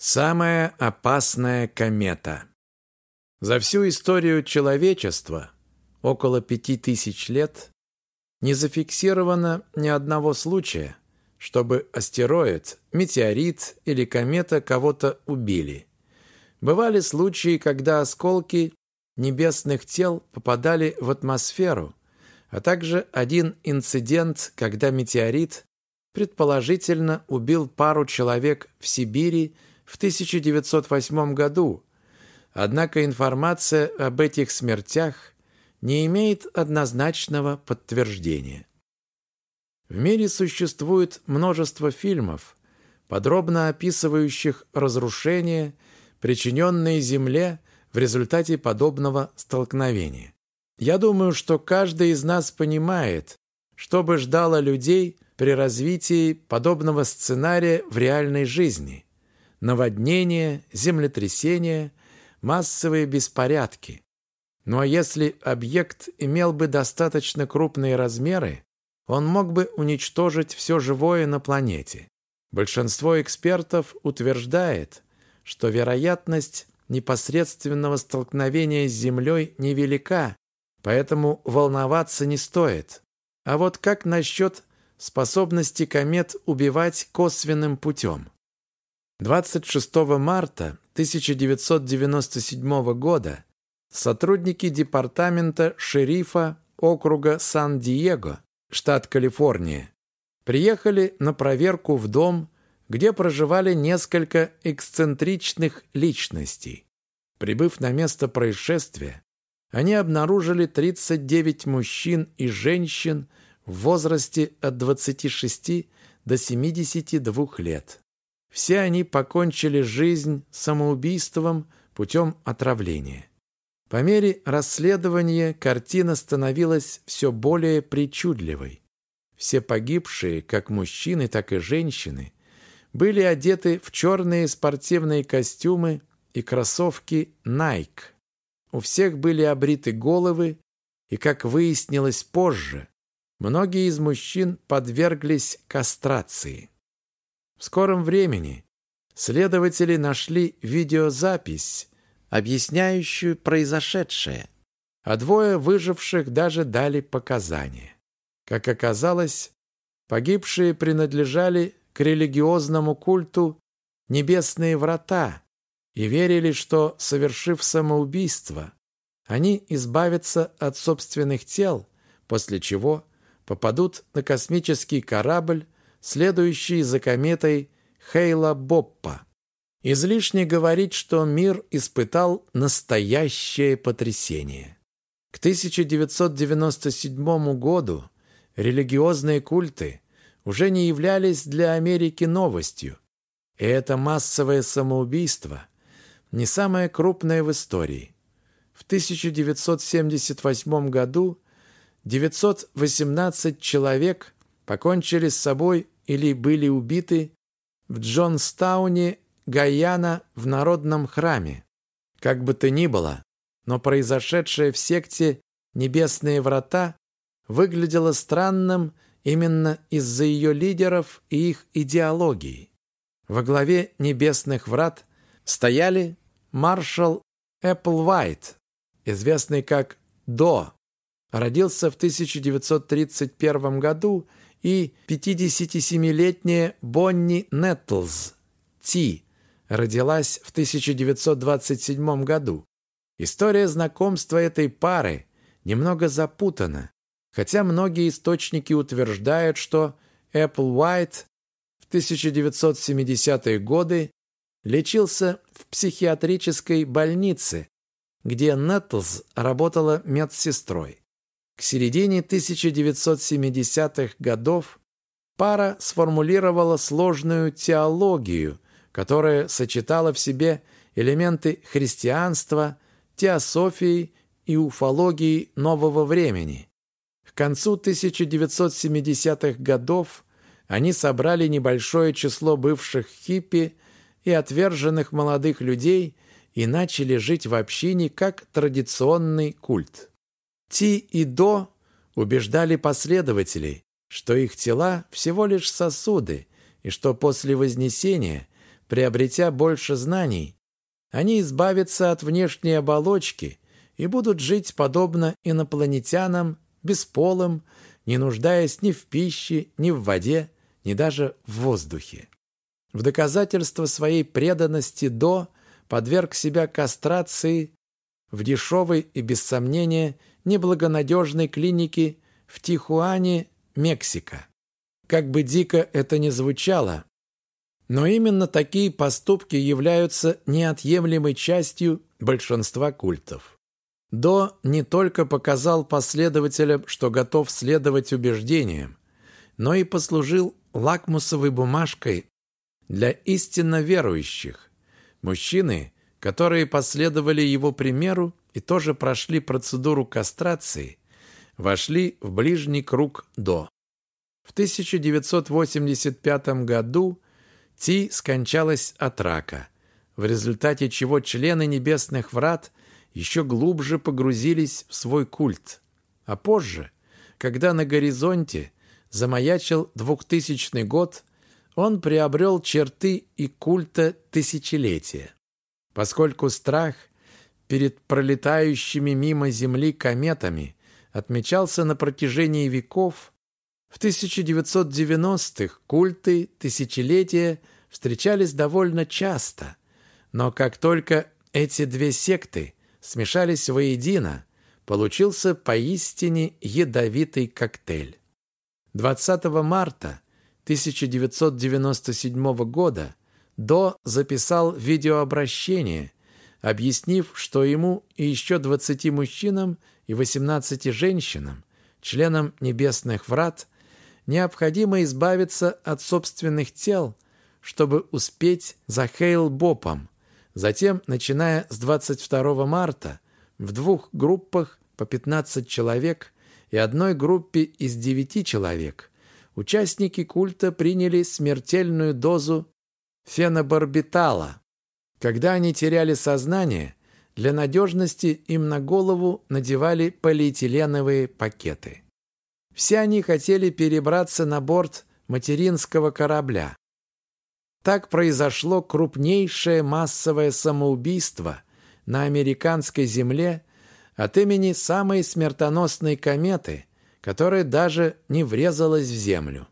Самая опасная комета. За всю историю человечества, около пяти тысяч лет, не зафиксировано ни одного случая, чтобы астероид, метеорит или комета кого-то убили. Бывали случаи, когда осколки небесных тел попадали в атмосферу, а также один инцидент, когда метеорит предположительно убил пару человек в Сибири в 1908 году, однако информация об этих смертях не имеет однозначного подтверждения. В мире существует множество фильмов, подробно описывающих разрушения, причиненные Земле в результате подобного столкновения. Я думаю, что каждый из нас понимает, что бы ждало людей при развитии подобного сценария в реальной жизни наводнения, землетрясения, массовые беспорядки. Ну а если объект имел бы достаточно крупные размеры, он мог бы уничтожить все живое на планете. Большинство экспертов утверждает, что вероятность непосредственного столкновения с Землей невелика, поэтому волноваться не стоит. А вот как насчет способности комет убивать косвенным путем? 26 марта 1997 года сотрудники департамента шерифа округа Сан-Диего, штат Калифорния, приехали на проверку в дом, где проживали несколько эксцентричных личностей. Прибыв на место происшествия, они обнаружили 39 мужчин и женщин в возрасте от 26 до 72 лет. Все они покончили жизнь самоубийством путем отравления. По мере расследования картина становилась все более причудливой. Все погибшие, как мужчины, так и женщины, были одеты в черные спортивные костюмы и кроссовки Nike. У всех были обриты головы, и, как выяснилось позже, многие из мужчин подверглись кастрации. В скором времени следователи нашли видеозапись, объясняющую произошедшее, а двое выживших даже дали показания. Как оказалось, погибшие принадлежали к религиозному культу «Небесные врата» и верили, что, совершив самоубийство, они избавятся от собственных тел, после чего попадут на космический корабль следующий за кометой Хейла-Боппа. Излишне говорить, что мир испытал настоящее потрясение. К 1997 году религиозные культы уже не являлись для Америки новостью, и это массовое самоубийство не самое крупное в истории. В 1978 году 918 человек покончили с собой или были убиты в Джонстауне, Гаяна, в народном храме. Как бы то ни было, но произошедшее в секте «Небесные врата» выглядело странным именно из-за ее лидеров и их идеологии. Во главе «Небесных врат» стояли маршал Эпплвайт, известный как До, родился в 1931 году и 57-летняя Бонни Неттлз, Ти, родилась в 1927 году. История знакомства этой пары немного запутана, хотя многие источники утверждают, что Эппл Уайт в 1970-е годы лечился в психиатрической больнице, где Неттлз работала медсестрой. К середине 1970-х годов пара сформулировала сложную теологию, которая сочетала в себе элементы христианства, теософии и уфологии нового времени. К концу 1970-х годов они собрали небольшое число бывших хиппи и отверженных молодых людей и начали жить в общине как традиционный культ. Ти и До убеждали последователей, что их тела всего лишь сосуды, и что после Вознесения приобретя больше знаний, они избавятся от внешней оболочки и будут жить подобно инопланетянам, бесполым, не нуждаясь ни в пище, ни в воде, ни даже в воздухе. В доказательство своей преданности До подверг себя кастрации в дешевой и, без сомнения, неблагонадежной клинике в Тихуане, Мексика. Как бы дико это ни звучало, но именно такие поступки являются неотъемлемой частью большинства культов. До не только показал последователям, что готов следовать убеждениям, но и послужил лакмусовой бумажкой для истинно верующих. Мужчины, которые последовали его примеру и тоже прошли процедуру кастрации, вошли в ближний круг До. В 1985 году Ти скончалась от рака, в результате чего члены небесных врат еще глубже погрузились в свой культ. А позже, когда на горизонте замаячил 2000 год, он приобрел черты и культа тысячелетия. Поскольку страх перед пролетающими мимо Земли кометами отмечался на протяжении веков, в 1990-х культы тысячелетия встречались довольно часто, но как только эти две секты смешались воедино, получился поистине ядовитый коктейль. 20 марта 1997 года До записал видеообращение, объяснив, что ему и еще 20 мужчинам и 18 женщинам, членам небесных врат, необходимо избавиться от собственных тел, чтобы успеть за Хейл-Бопом. Затем, начиная с 22 марта, в двух группах по 15 человек и одной группе из 9 человек участники культа приняли смертельную дозу фенобарбитала. Когда они теряли сознание, для надежности им на голову надевали полиэтиленовые пакеты. Все они хотели перебраться на борт материнского корабля. Так произошло крупнейшее массовое самоубийство на американской земле от имени самой смертоносной кометы, которая даже не врезалась в Землю.